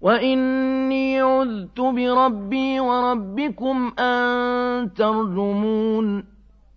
وَإِنِّي عُذْتُ بِرَبِّي وَرَبِّكُمْ أَن تَرْجُمُونِ